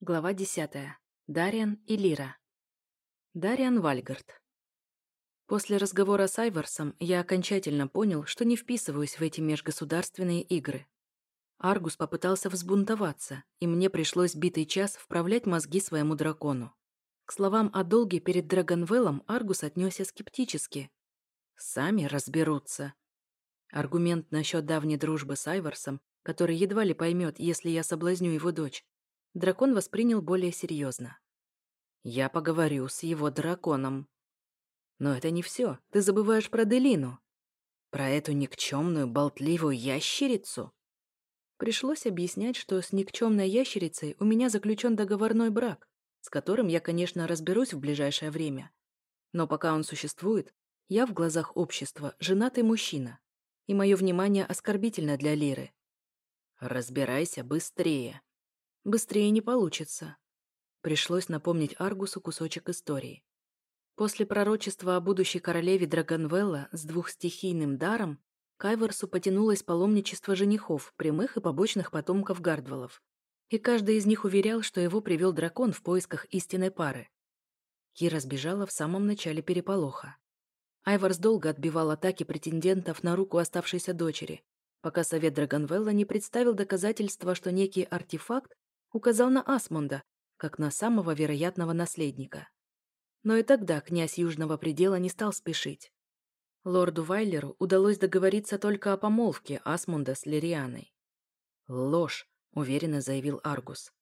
Глава 10. Дариан и Лира. Дариан Вальгард. После разговора с Айварсом я окончательно понял, что не вписываюсь в эти межгосударственные игры. Аргус попытался взбунтоваться, и мне пришлось битый час вправлять мозги своему дракону. К словам о долге перед Драгонвеллом Аргус отнесся скептически. «Сами разберутся». Аргумент насчет давней дружбы с Айварсом, который едва ли поймет, если я соблазню его дочь, дракон воспринял более серьезно. «Я поговорю с его драконом». «Но это не все. Ты забываешь про Делину. Про эту никчемную, болтливую ящерицу». Пришлось объяснять, что с никчемной ящерицей у меня заключен договорной брак, с которым я, конечно, разберусь в ближайшее время. Но пока он существует, я в глазах общества женатый мужчина, и мое внимание оскорбительно для Лиры. «Разбирайся быстрее», Быстрее не получится. Пришлось напомнить Аргусу кусочек истории. После пророчества о будущей королеве Драгонвелла с двухстихийным даром к Айверсу потянулось паломничество женихов, прямых и побочных потомков Гардвеллов. И каждый из них уверял, что его привел дракон в поисках истинной пары. Кира сбежала в самом начале переполоха. Айварс долго отбивал атаки претендентов на руку оставшейся дочери, пока совет Драгонвелла не представил доказательства, что некий артефакт указал на Асмунда, как на самого вероятного наследника. Но и тогда князь Южного предела не стал спешить. Лорду Вайлеру удалось договориться только о помолвке Асмунда с Лирианой. «Ложь», — уверенно заявил Аргус.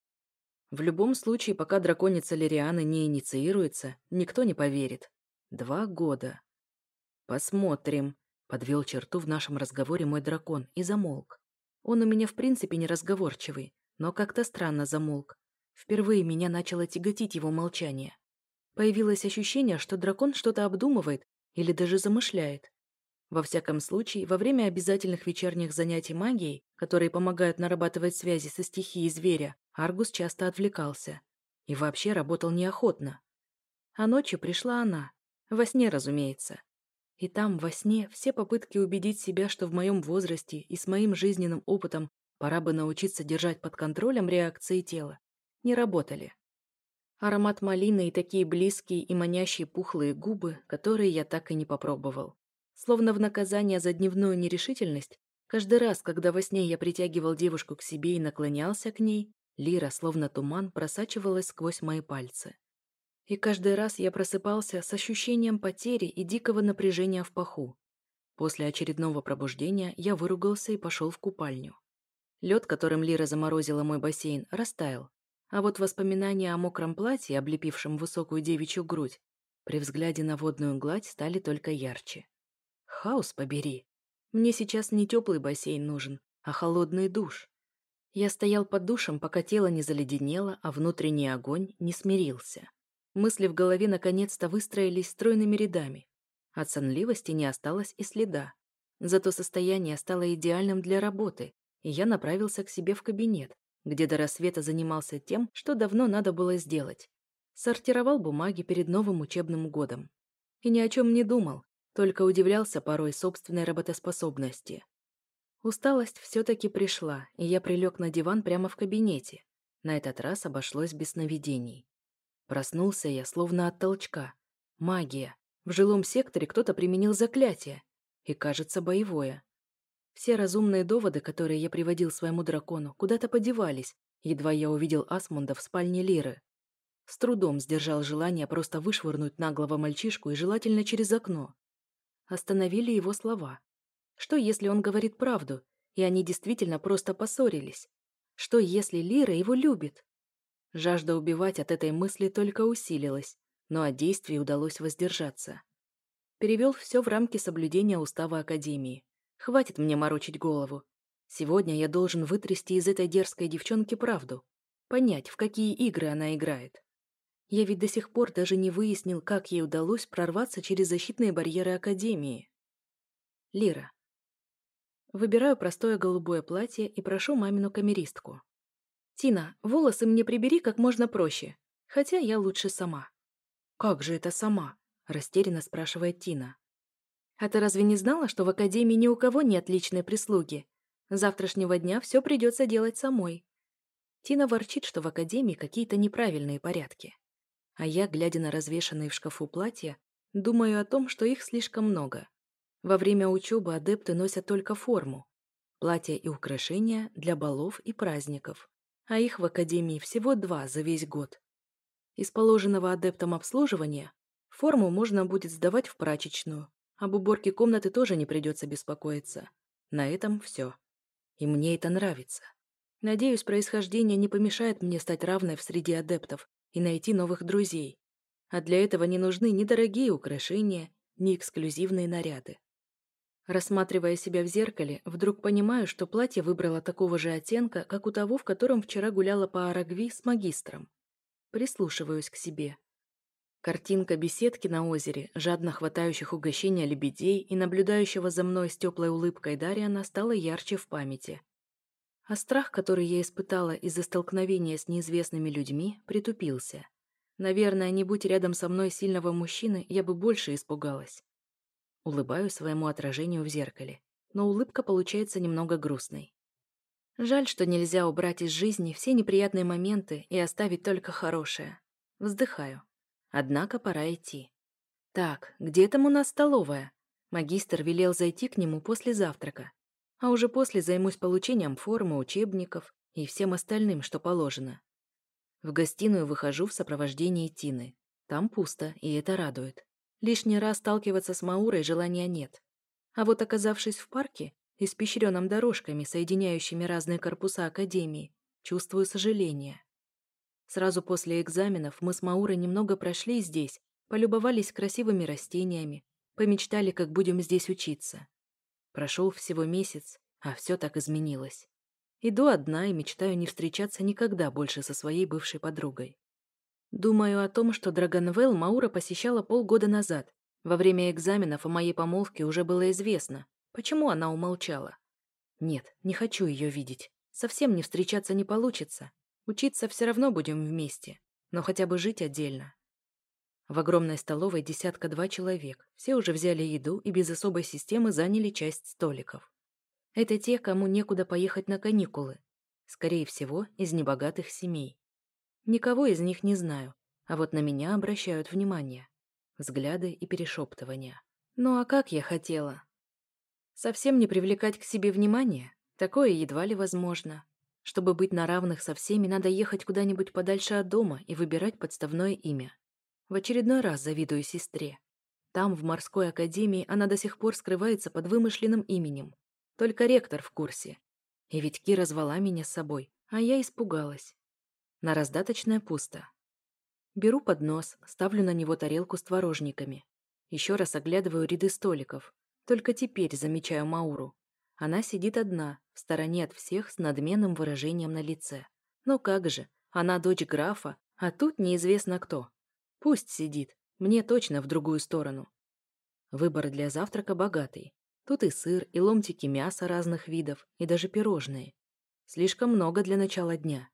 «В любом случае, пока драконица Лирианы не инициируется, никто не поверит. Два года». «Посмотрим», — подвел черту в нашем разговоре мой дракон и замолк. Он у меня в принципе неразговорчивый, но как-то странно замолк. Впервые меня начало тяготить его молчание. Появилось ощущение, что дракон что-то обдумывает или даже замышляет. Во всяком случае, во время обязательных вечерних занятий магией, которые помогают нарабатывать связи со стихией зверя, Аргус часто отвлекался. И вообще работал неохотно. А ночью пришла она. Во сне, разумеется. И там, во сне, все попытки убедить себя, что в моем возрасте и с моим жизненным опытом Пора бы научиться держать под контролем реакции тела. Не работали. Аромат малины и такие близкие и манящие пухлые губы, которые я так и не попробовал. Словно в наказание за дневную нерешительность, каждый раз, когда во сне я притягивал девушку к себе и наклонялся к ней, лира, словно туман, просачивалась сквозь мои пальцы. И каждый раз я просыпался с ощущением потери и дикого напряжения в паху. После очередного пробуждения я выругался и пошел в купальню. Лед, которым Лира заморозила мой бассейн, растаял. А вот воспоминания о мокром платье, облепившем высокую девичью грудь, при взгляде на водную гладь стали только ярче. Хаос побери. Мне сейчас не теплый бассейн нужен, а холодный душ. Я стоял под душем, пока тело не заледенело, а внутренний огонь не смирился. Мысли в голове наконец-то выстроились стройными рядами. От сонливости не осталось и следа. Зато состояние стало идеальным для работы, и я направился к себе в кабинет, где до рассвета занимался тем, что давно надо было сделать. Сортировал бумаги перед новым учебным годом. И ни о чем не думал, только удивлялся порой собственной работоспособности. Усталость все-таки пришла, и я прилег на диван прямо в кабинете. На этот раз обошлось без сновидений. Проснулся я словно от толчка. Магия. В жилом секторе кто-то применил заклятие. И, кажется, боевое. Все разумные доводы, которые я приводил своему дракону, куда-то подевались, едва я увидел Асмунда в спальне Лиры. С трудом сдержал желание просто вышвырнуть наглого мальчишку и желательно через окно. Остановили его слова. Что, если он говорит правду, и они действительно просто поссорились? Что, если Лира его любит? Жажда убивать от этой мысли только усилилась, но от действий удалось воздержаться. Перевел все в рамки соблюдения устава Академии. Хватит мне морочить голову. Сегодня я должен вытрясти из этой дерзкой девчонки правду. Понять, в какие игры она играет. Я ведь до сих пор даже не выяснил, как ей удалось прорваться через защитные барьеры Академии. Лира. Выбираю простое голубое платье и прошу мамину камеристку. «Тина, волосы мне прибери как можно проще, хотя я лучше сама». «Как же это сама?» – растерянно спрашивает Тина. А ты разве не знала, что в академии ни у кого нет личной прислуги? Завтрашнего дня все придется делать самой. Тина ворчит, что в академии какие-то неправильные порядки. А я, глядя на развешанные в шкафу платья, думаю о том, что их слишком много. Во время учебы адепты носят только форму. Платья и украшения для балов и праздников. А их в академии всего два за весь год. Из положенного адептам обслуживания форму можно будет сдавать в прачечную. Об уборке комнаты тоже не придется беспокоиться. На этом все. И мне это нравится. Надеюсь, происхождение не помешает мне стать равной в среди адептов и найти новых друзей. А для этого не нужны ни дорогие украшения, ни эксклюзивные наряды. Рассматривая себя в зеркале, вдруг понимаю, что платье выбрало такого же оттенка, как у того, в котором вчера гуляла по Арагви с магистром. Прислушиваюсь к себе. Картинка беседки на озере, жадно хватающих угощения лебедей и наблюдающего за мной с теплой улыбкой Дарьяна стала ярче в памяти. А страх, который я испытала из-за столкновения с неизвестными людьми, притупился. Наверное, не будь рядом со мной сильного мужчины, я бы больше испугалась. Улыбаюсь своему отражению в зеркале, но улыбка получается немного грустной. Жаль, что нельзя убрать из жизни все неприятные моменты и оставить только хорошее. Вздыхаю. Однако пора идти. Так, где там у нас столовая? Магистр велел зайти к нему после завтрака а уже после займусь получением формы, учебников и всем остальным, что положено. В гостиную выхожу в сопровождении Тины. Там пусто, и это радует. Лишний раз сталкиваться с Маурой желания нет. А вот оказавшись в парке, испещренном дорожками, соединяющими разные корпуса Академии, чувствую сожаление. Сразу после экзаменов мы с Маурой немного прошли здесь, полюбовались красивыми растениями, помечтали, как будем здесь учиться. Прошел всего месяц, а все так изменилось. Иду одна и мечтаю не встречаться никогда больше со своей бывшей подругой. Думаю о том, что Драгонвелл Маура посещала полгода назад. Во время экзаменов о моей помолвке уже было известно, почему она умолчала. Нет, не хочу ее видеть. Совсем не встречаться не получится. Учиться все равно будем вместе, но хотя бы жить отдельно. В огромной столовой десятка-два человек. Все уже взяли еду и без особой системы заняли часть столиков. Это те, кому некуда поехать на каникулы. Скорее всего, из небогатых семей. Никого из них не знаю, а вот на меня обращают внимание. Взгляды и перешептывания. Ну а как я хотела? Совсем не привлекать к себе внимание? Такое едва ли возможно. Чтобы быть на равных со всеми, надо ехать куда-нибудь подальше от дома и выбирать подставное имя. В очередной раз завидую сестре. Там, в морской академии, она до сих пор скрывается под вымышленным именем. Только ректор в курсе. И ведь Кира звала меня с собой, а я испугалась. На раздаточное пусто. Беру поднос, ставлю на него тарелку с творожниками. Еще раз оглядываю ряды столиков. Только теперь замечаю Мауру. Она сидит одна, в стороне от всех с надменным выражением на лице. Но как же, она дочь графа, а тут неизвестно кто. Пусть сидит, мне точно в другую сторону. Выбор для завтрака богатый. Тут и сыр, и ломтики мяса разных видов, и даже пирожные. Слишком много для начала дня.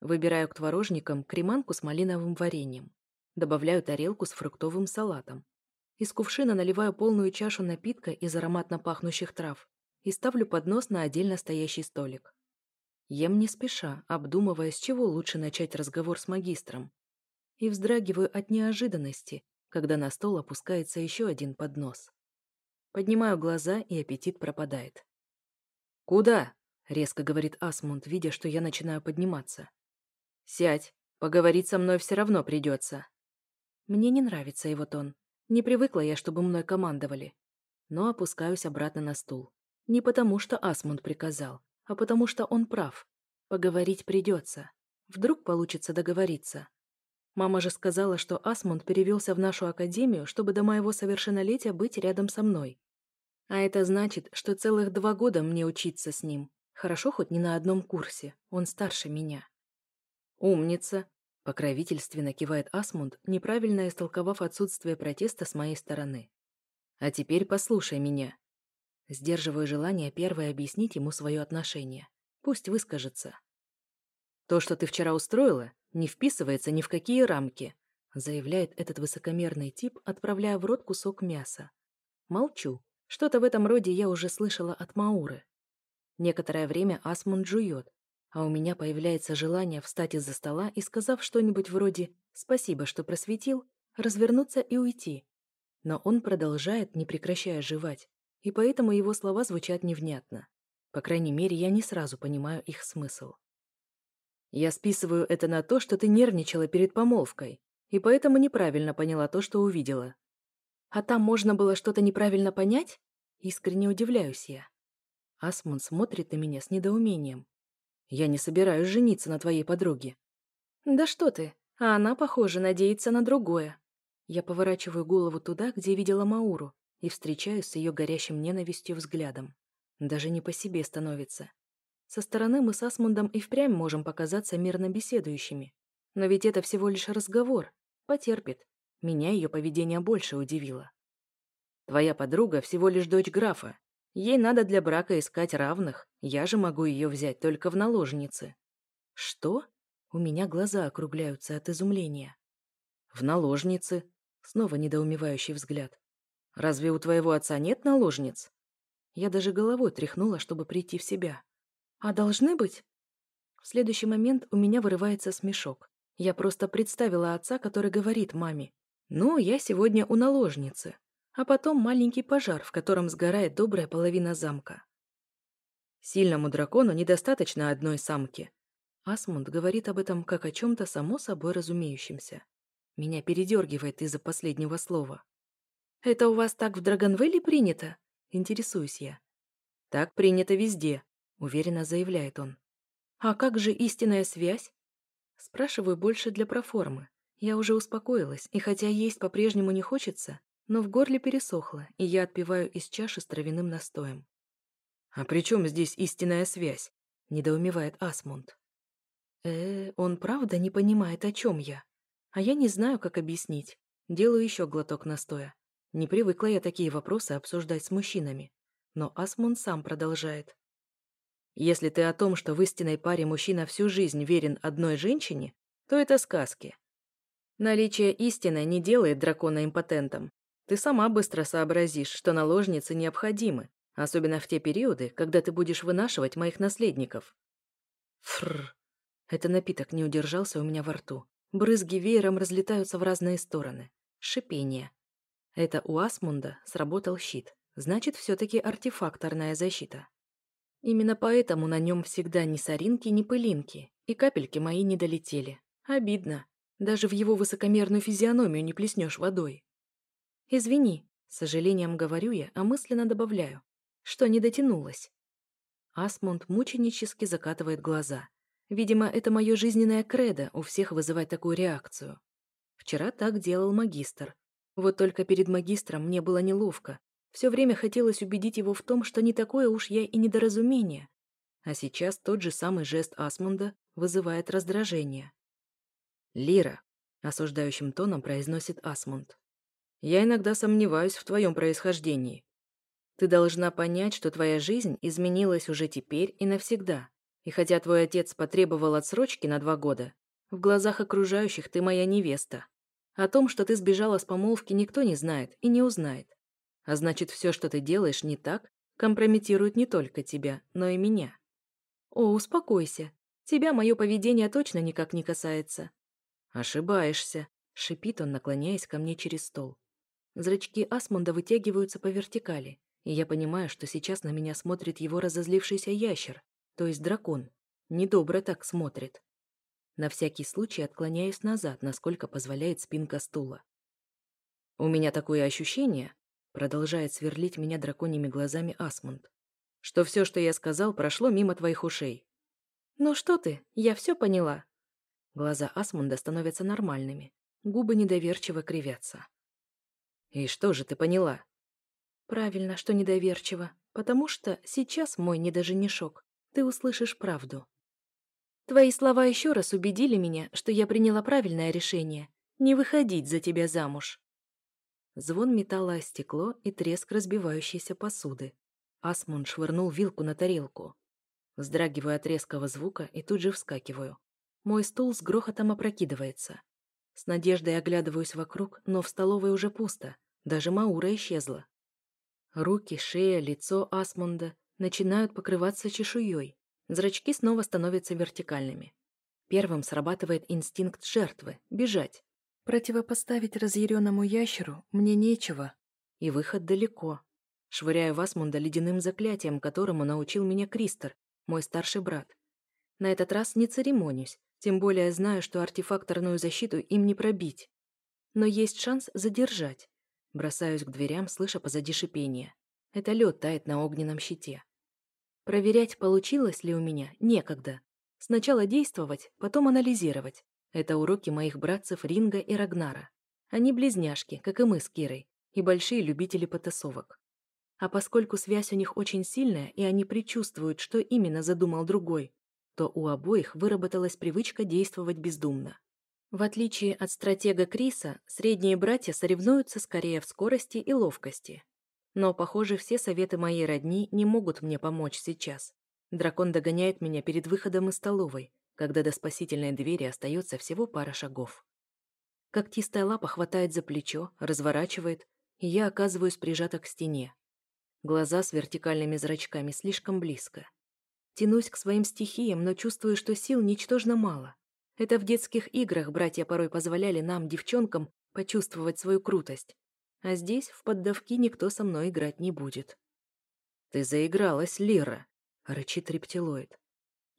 Выбираю к творожникам креманку с малиновым вареньем. Добавляю тарелку с фруктовым салатом. Из кувшина наливаю полную чашу напитка из ароматно пахнущих трав и ставлю поднос на отдельно стоящий столик. Ем не спеша, обдумывая, с чего лучше начать разговор с магистром и вздрагиваю от неожиданности, когда на стол опускается еще один поднос. Поднимаю глаза, и аппетит пропадает. «Куда?» — резко говорит Асмунд, видя, что я начинаю подниматься. «Сядь, поговорить со мной все равно придется». Мне не нравится его тон. Не привыкла я, чтобы мной командовали. Но опускаюсь обратно на стул. Не потому, что Асмунд приказал, а потому, что он прав. Поговорить придется. Вдруг получится договориться. Мама же сказала, что Асмунд перевелся в нашу академию, чтобы до моего совершеннолетия быть рядом со мной. А это значит, что целых два года мне учиться с ним. Хорошо хоть не на одном курсе, он старше меня. «Умница!» — покровительственно кивает Асмунд, неправильно истолковав отсутствие протеста с моей стороны. «А теперь послушай меня». Сдерживаю желание первое объяснить ему свое отношение. Пусть выскажется. «То, что ты вчера устроила, не вписывается ни в какие рамки», заявляет этот высокомерный тип, отправляя в рот кусок мяса. Молчу. Что-то в этом роде я уже слышала от Мауры. Некоторое время Асмунд жует, а у меня появляется желание встать из-за стола и, сказав что-нибудь вроде «спасибо, что просветил», развернуться и уйти. Но он продолжает, не прекращая жевать, и поэтому его слова звучат невнятно. По крайней мере, я не сразу понимаю их смысл. Я списываю это на то, что ты нервничала перед помолвкой, и поэтому неправильно поняла то, что увидела. А там можно было что-то неправильно понять? Искренне удивляюсь я. Асмун смотрит на меня с недоумением. Я не собираюсь жениться на твоей подруге. Да что ты, а она, похоже, надеется на другое. Я поворачиваю голову туда, где видела Мауру, и встречаюсь с ее горящим ненавистью взглядом. Даже не по себе становится. Со стороны мы с Асмундом и впрямь можем показаться мирно беседующими. Но ведь это всего лишь разговор. Потерпит. Меня ее поведение больше удивило. Твоя подруга всего лишь дочь графа. Ей надо для брака искать равных. Я же могу ее взять только в наложницы. Что? У меня глаза округляются от изумления. В наложницы? Снова недоумевающий взгляд. Разве у твоего отца нет наложниц? Я даже головой тряхнула, чтобы прийти в себя. А должны быть? В следующий момент у меня вырывается смешок. Я просто представила отца, который говорит маме. «Ну, я сегодня у наложницы». А потом маленький пожар, в котором сгорает добрая половина замка. Сильному дракону недостаточно одной самки. Асмунд говорит об этом как о чем-то само собой разумеющемся. Меня передергивает из-за последнего слова. «Это у вас так в Драгонвелле принято?» Интересуюсь я. «Так принято везде», — уверенно заявляет он. «А как же истинная связь?» Спрашиваю больше для проформы. Я уже успокоилась, и хотя есть по-прежнему не хочется, но в горле пересохло, и я отпиваю из чаши с травяным настоем. «А при чем здесь истинная связь?» — недоумевает Асмунд. э он правда не понимает, о чем я? А я не знаю, как объяснить. Делаю еще глоток настоя. Не привыкла я такие вопросы обсуждать с мужчинами. Но Асмун сам продолжает. Если ты о том, что в истинной паре мужчина всю жизнь верен одной женщине, то это сказки. Наличие истины не делает дракона импотентом. Ты сама быстро сообразишь, что наложницы необходимы, особенно в те периоды, когда ты будешь вынашивать моих наследников. Фрр. Это напиток не удержался у меня во рту. Брызги веером разлетаются в разные стороны. Шипение. Это у Асмунда сработал щит. Значит, все-таки артефакторная защита. Именно поэтому на нем всегда ни соринки, ни пылинки, и капельки мои не долетели. Обидно. Даже в его высокомерную физиономию не плеснешь водой. «Извини», — с сожалением говорю я, а мысленно добавляю, что не дотянулась. Асмунд мученически закатывает глаза. Видимо, это мое жизненное кредо у всех вызывать такую реакцию. Вчера так делал магистр. Вот только перед магистром мне было неловко. Все время хотелось убедить его в том, что не такое уж я и недоразумение. А сейчас тот же самый жест Асмунда вызывает раздражение. «Лира», — осуждающим тоном произносит Асмунд, — «я иногда сомневаюсь в твоем происхождении. Ты должна понять, что твоя жизнь изменилась уже теперь и навсегда. И хотя твой отец потребовал отсрочки на два года, в глазах окружающих ты моя невеста. О том, что ты сбежала с помолвки, никто не знает и не узнает. А значит, все, что ты делаешь не так, компрометирует не только тебя, но и меня. О, успокойся. Тебя мое поведение точно никак не касается. Ошибаешься, шипит он, наклоняясь ко мне через стол. Зрачки Асмунда вытягиваются по вертикали, и я понимаю, что сейчас на меня смотрит его разозлившийся ящер, то есть дракон. Недобро так смотрит. На всякий случай отклоняюсь назад, насколько позволяет спинка стула. «У меня такое ощущение», — продолжает сверлить меня драконьими глазами Асмунд, «что все, что я сказал, прошло мимо твоих ушей». «Ну что ты, я все поняла». Глаза Асмунда становятся нормальными, губы недоверчиво кривятся. «И что же ты поняла?» «Правильно, что недоверчиво, потому что сейчас, мой недоженишок, ты услышишь правду. Твои слова еще раз убедили меня, что я приняла правильное решение — не выходить за тебя замуж. Звон металла о стекло и треск разбивающейся посуды. Асмун швырнул вилку на тарелку. Вздрагиваю от резкого звука и тут же вскакиваю. Мой стул с грохотом опрокидывается. С надеждой оглядываюсь вокруг, но в столовой уже пусто. Даже Маура исчезла. Руки, шея, лицо Асмунда начинают покрываться чешуей. Зрачки снова становятся вертикальными. Первым срабатывает инстинкт жертвы – бежать. Противопоставить разъяренному ящеру мне нечего, и выход далеко. Швыряю Васмунда ледяным заклятием, которому научил меня Кристер, мой старший брат. На этот раз не церемонюсь, тем более знаю, что артефакторную защиту им не пробить. Но есть шанс задержать. Бросаюсь к дверям, слыша позади шипение. Это лед тает на огненном щите. Проверять, получилось ли у меня, некогда. Сначала действовать, потом анализировать. Это уроки моих братцев Ринга и Рагнара. Они близняшки, как и мы с Кирой, и большие любители потасовок. А поскольку связь у них очень сильная, и они предчувствуют, что именно задумал другой, то у обоих выработалась привычка действовать бездумно. В отличие от стратега Криса, средние братья соревнуются скорее в скорости и ловкости. Но, похоже, все советы моей родни не могут мне помочь сейчас. Дракон догоняет меня перед выходом из столовой, когда до спасительной двери остается всего пара шагов. Когтистая лапа хватает за плечо, разворачивает, и я оказываюсь прижата к стене. Глаза с вертикальными зрачками слишком близко. Тянусь к своим стихиям, но чувствую, что сил ничтожно мало. Это в детских играх братья порой позволяли нам, девчонкам, почувствовать свою крутость. А здесь, в поддавки, никто со мной играть не будет. «Ты заигралась, Лира», — рычит рептилоид.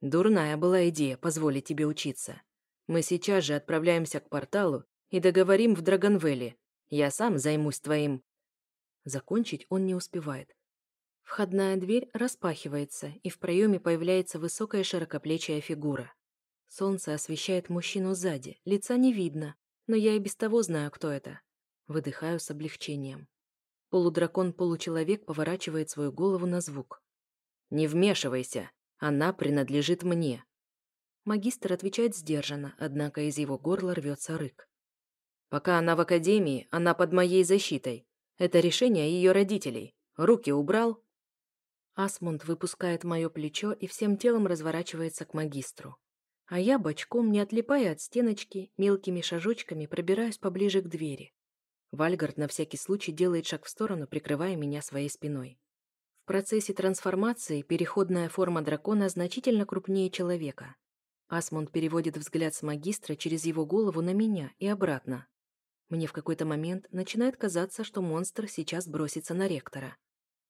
«Дурная была идея позволить тебе учиться. Мы сейчас же отправляемся к порталу и договорим в Драгонвелле. Я сам займусь твоим...» Закончить он не успевает. Входная дверь распахивается, и в проеме появляется высокая широкоплечая фигура. Солнце освещает мужчину сзади, лица не видно, но я и без того знаю, кто это. Выдыхаю с облегчением. Полудракон-получеловек поворачивает свою голову на звук. «Не вмешивайся, она принадлежит мне». Магистр отвечает сдержанно, однако из его горла рвется рык. «Пока она в академии, она под моей защитой. Это решение ее родителей. Руки убрал?» Асмунд выпускает мое плечо и всем телом разворачивается к магистру. А я бочком, не отлипая от стеночки, мелкими шажочками пробираюсь поближе к двери. Вальгард на всякий случай делает шаг в сторону, прикрывая меня своей спиной. В процессе трансформации переходная форма дракона значительно крупнее человека. Асмунд переводит взгляд с магистра через его голову на меня и обратно. Мне в какой-то момент начинает казаться, что монстр сейчас бросится на ректора.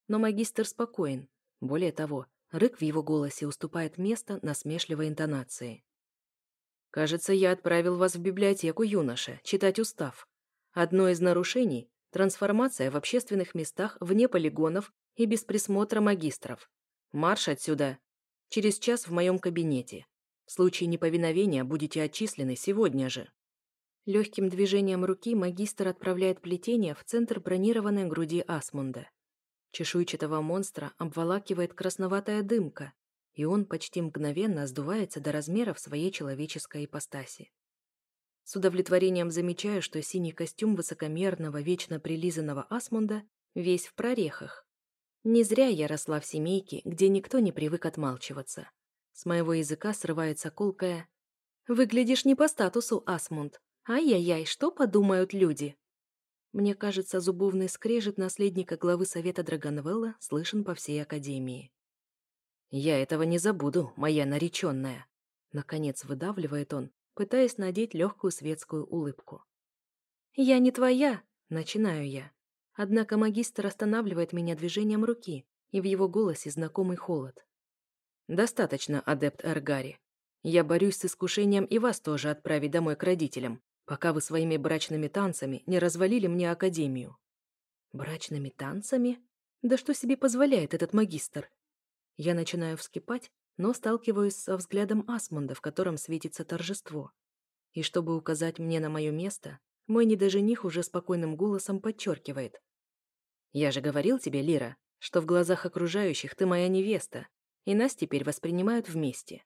Но магистр спокоен. Более того, рык в его голосе уступает место насмешливой интонации. «Кажется, я отправил вас в библиотеку, юноша, читать устав», Одно из нарушений – трансформация в общественных местах вне полигонов и без присмотра магистров. Марш отсюда. Через час в моем кабинете. В случае неповиновения будете отчислены сегодня же. Легким движением руки магистр отправляет плетение в центр бронированной груди Асмунда. Чешуйчатого монстра обволакивает красноватая дымка, и он почти мгновенно сдувается до размеров своей человеческой ипостаси. С удовлетворением замечаю, что синий костюм высокомерного, вечно прилизанного Асмунда весь в прорехах. Не зря я росла в семейке, где никто не привык отмалчиваться. С моего языка срывается колкая «Выглядишь не по статусу, Асмунд. Ай-яй-яй, что подумают люди?» Мне кажется, зубовный скрежет наследника главы Совета Драгонвелла слышен по всей Академии. «Я этого не забуду, моя нареченная!» Наконец выдавливает он, пытаясь надеть легкую светскую улыбку. «Я не твоя!» – начинаю я. Однако магистр останавливает меня движением руки, и в его голосе знакомый холод. «Достаточно, адепт Эргари. Я борюсь с искушением и вас тоже отправить домой к родителям, пока вы своими брачными танцами не развалили мне академию». «Брачными танцами? Да что себе позволяет этот магистр?» Я начинаю вскипать, но сталкиваюсь со взглядом Асмунда, в котором светится торжество. И чтобы указать мне на мое место, мой недожених уже спокойным голосом подчеркивает. «Я же говорил тебе, Лира, что в глазах окружающих ты моя невеста, и нас теперь воспринимают вместе».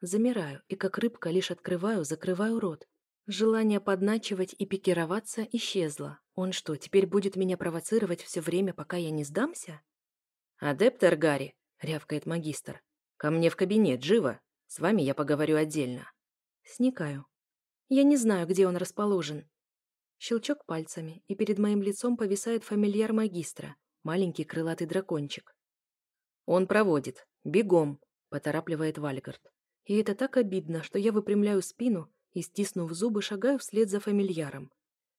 Замираю и как рыбка лишь открываю, закрываю рот. Желание подначивать и пикироваться исчезло. Он что, теперь будет меня провоцировать все время, пока я не сдамся? «Адепт Гарри, рявкает магистр, «Ко мне в кабинет, живо! С вами я поговорю отдельно». Сникаю. Я не знаю, где он расположен. Щелчок пальцами, и перед моим лицом повисает фамильяр магистра, маленький крылатый дракончик. «Он проводит. Бегом!» — поторапливает Вальгард. И это так обидно, что я выпрямляю спину и, стиснув зубы, шагаю вслед за фамильяром.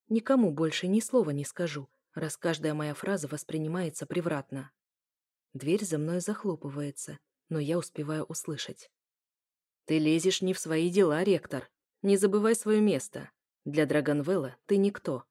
Никому больше ни слова не скажу, раз каждая моя фраза воспринимается превратно. Дверь за мной захлопывается, но я успеваю услышать. «Ты лезешь не в свои дела, ректор. Не забывай свое место. Для Драгонвелла ты никто».